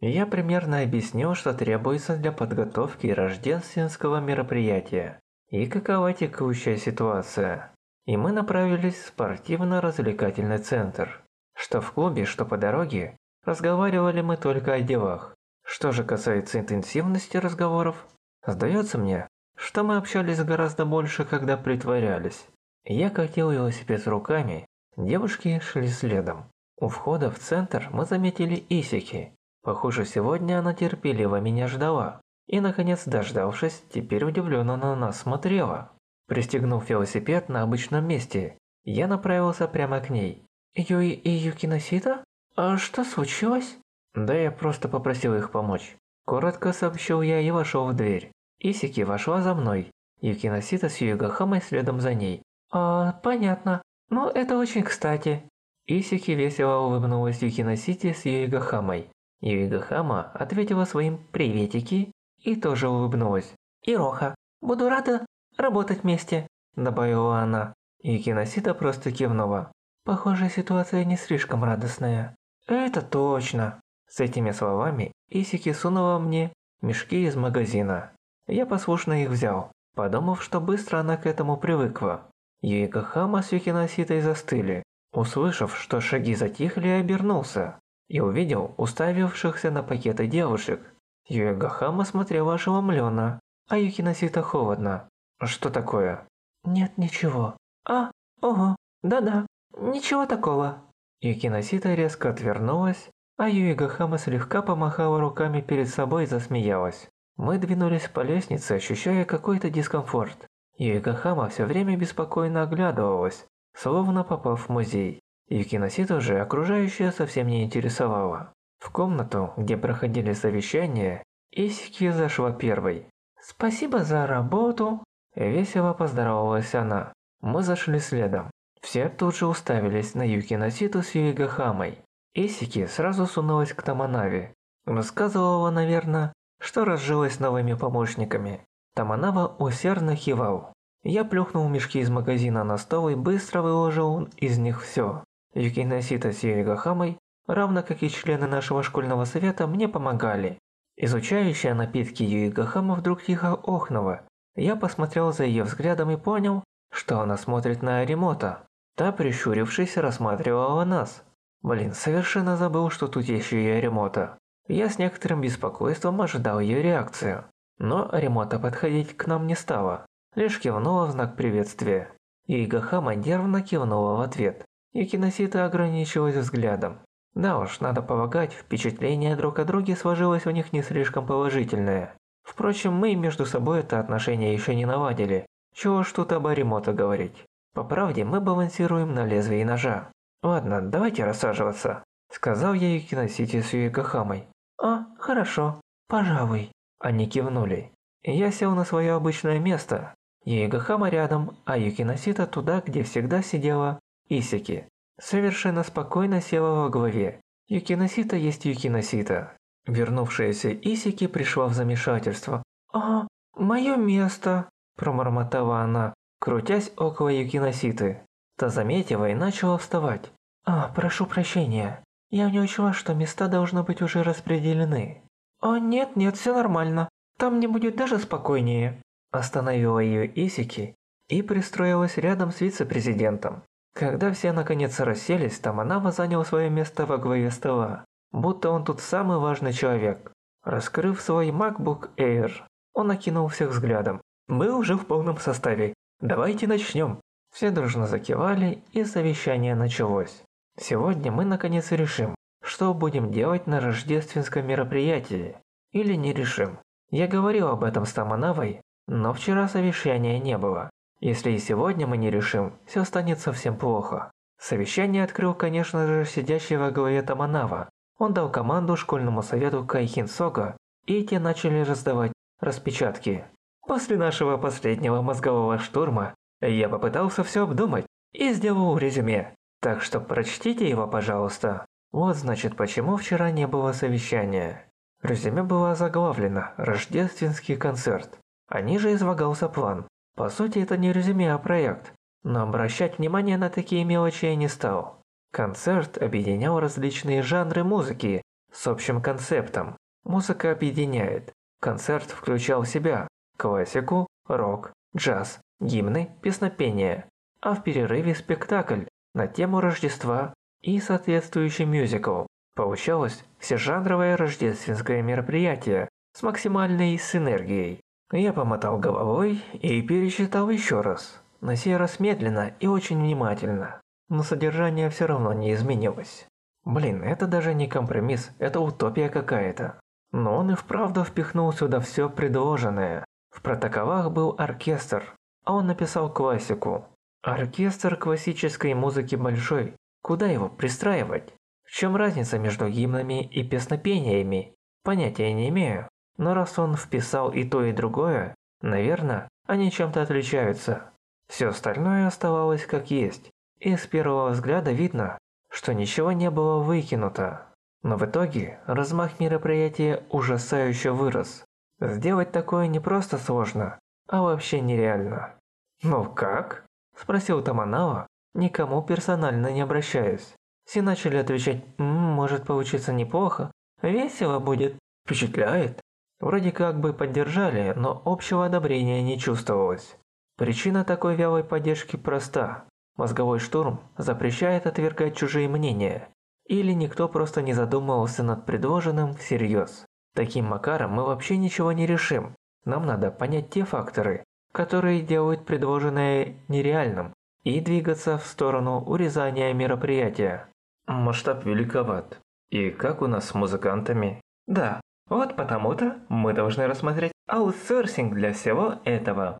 Я примерно объяснил, что требуется для подготовки рождественского мероприятия и какова текущая ситуация. И мы направились в спортивно-развлекательный центр. Что в клубе, что по дороге, разговаривали мы только о делах. Что же касается интенсивности разговоров, сдается мне, что мы общались гораздо больше, когда притворялись. Я катил велосипед руками, девушки шли следом. У входа в центр мы заметили Исики. Похоже, сегодня она терпеливо меня ждала. И, наконец, дождавшись, теперь удивленно на нас смотрела. Пристегнув велосипед на обычном месте, я направился прямо к ней. «Юи и Юкиносита? А что случилось?» «Да я просто попросил их помочь». Коротко сообщил я и вошел в дверь. Исики вошла за мной. Юкиносита с Юигахамой следом за ней. «А, понятно. Ну, это очень кстати». Исики весело улыбнулась Юкиносите с Юигахамой. Юигахама ответила своим «приветики» и тоже улыбнулась. «Ироха, буду рада работать вместе», – добавила она. Юкиносита просто кивнула. «Похоже, ситуация не слишком радостная». «Это точно». С этими словами Исики сунула мне мешки из магазина. Я послушно их взял, подумав, что быстро она к этому привыкла. Юигахама с Юкиноситой застыли, услышав, что шаги затихли, обернулся и увидел уставившихся на пакеты девушек. Юигахама смотрела ошеломленно, а Юкиносита холодно. «Что такое?» «Нет ничего». «А, ого, да-да, ничего такого». Юкиносита резко отвернулась, а Юигахама слегка помахала руками перед собой и засмеялась. Мы двинулись по лестнице, ощущая какой-то дискомфорт. Юигахама все время беспокойно оглядывалась, словно попав в музей. Юкиноситу же окружающее совсем не интересовало. В комнату, где проходили совещания, Исики зашла первой. «Спасибо за работу!» Весело поздоровалась она. Мы зашли следом. Все тут же уставились на Юкиноситу с Юигахамой. Исики сразу сунулась к Таманави. Рассказывала, наверное, что разжилась новыми помощниками. Таманава усердно кивал. Я плюхнул мешки из магазина на стол и быстро выложил из них все. Юкиносита с Юигахамой, равно как и члены нашего школьного совета, мне помогали. Изучающая напитки Юигахама вдруг тихо охнула. Я посмотрел за ее взглядом и понял, что она смотрит на Аримота. Та, прищурившись, рассматривала нас. Блин, совершенно забыл, что тут еще и Аримота. Я с некоторым беспокойством ожидал ее реакцию. Но Аримота подходить к нам не стала, лишь кивнула в знак приветствия. Юигахама нервно кивнула в ответ. Юкиносита ограничилась взглядом. Да уж, надо полагать, впечатление друг о друге сложилось у них не слишком положительное. Впрочем, мы между собой это отношение еще не наладили. Чего ж тут об Аримото говорить. По правде, мы балансируем на лезвии ножа. Ладно, давайте рассаживаться. Сказал я Юкиносите с Юикахамой. А, хорошо, пожалуй. Они кивнули. Я сел на свое обычное место. Юигахама рядом, а Юкиносита туда, где всегда сидела Исики. Совершенно спокойно села во главе. Юкиносита есть Юкиносита. Вернувшаяся Исики пришла в замешательство. «А, мое место!» – промормотала она, крутясь около Юкиноситы. Та заметила и начала вставать. «А, прошу прощения. Я не учла, что места должны быть уже распределены». «А нет, нет, все нормально. Там мне будет даже спокойнее». Остановила ее Исики и пристроилась рядом с вице-президентом. Когда все наконец расселись, Таманава занял свое место во главе стола, будто он тут самый важный человек. Раскрыв свой MacBook Air, он окинул всех взглядом. «Мы уже в полном составе. Давайте начнем». Все дружно закивали, и совещание началось. Сегодня мы наконец решим, что будем делать на рождественском мероприятии. Или не решим. Я говорил об этом с Таманавой, но вчера совещания не было. Если и сегодня мы не решим, все станет совсем плохо. Совещание открыл, конечно же, сидящий во главе Таманава. Он дал команду школьному совету Кайхин Сога, и те начали раздавать распечатки. После нашего последнего мозгового штурма я попытался все обдумать и сделал резюме. Так что прочтите его, пожалуйста. Вот значит, почему вчера не было совещания. Резюме было заглавлено «Рождественский концерт», а ниже излагался план. По сути, это не резюме, а проект, но обращать внимание на такие мелочи я не стал. Концерт объединял различные жанры музыки, с общим концептом. Музыка объединяет. Концерт включал в себя классику, рок, джаз, гимны, песнопения, а в перерыве спектакль на тему Рождества и соответствующий мюзикл. Получалось всежанровое рождественское мероприятие с максимальной синергией. Я помотал головой и пересчитал еще раз. На сей раз медленно и очень внимательно. Но содержание все равно не изменилось. Блин, это даже не компромисс, это утопия какая-то. Но он и вправду впихнул сюда все предложенное. В протоколах был оркестр, а он написал классику. Оркестр классической музыки большой. Куда его пристраивать? В чем разница между гимнами и песнопениями? Понятия не имею. Но раз он вписал и то, и другое, наверное, они чем-то отличаются. Все остальное оставалось как есть. И с первого взгляда видно, что ничего не было выкинуто. Но в итоге размах мероприятия ужасающе вырос. Сделать такое не просто сложно, а вообще нереально. «Ну как?» – спросил Таманава, никому персонально не обращаясь. Все начали отвечать «М, «Может получиться неплохо, весело будет, впечатляет». Вроде как бы поддержали, но общего одобрения не чувствовалось. Причина такой вялой поддержки проста. Мозговой штурм запрещает отвергать чужие мнения. Или никто просто не задумывался над предложенным всерьез. Таким макаром мы вообще ничего не решим. Нам надо понять те факторы, которые делают предложенное нереальным, и двигаться в сторону урезания мероприятия. Масштаб великоват. И как у нас с музыкантами? Да, вот потому-то мы должны рассмотреть аутсорсинг для всего этого.